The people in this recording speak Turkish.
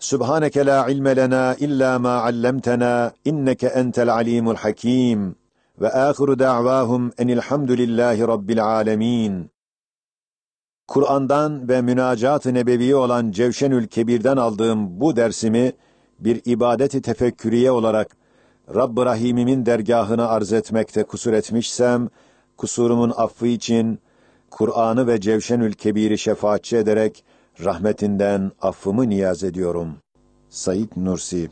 Subhaneke la ilme lena illa ma allamtena inneke entel alimul hakim. Ve ahiru da'vahum enilhamdülillahi rabbil alamin. Kur'an'dan ve münacat-ı nebevi olan Cevşenül Kebir'den aldığım bu dersimi bir ibadeti tefekküriye olarak Rabb-ı Rahim'imin dergahına arz etmekte kusur etmişsem, kusurumun affı için Kur'an'ı ve Cevşenül Kebir'i şefaatçi ederek rahmetinden affımı niyaz ediyorum. Said Nursi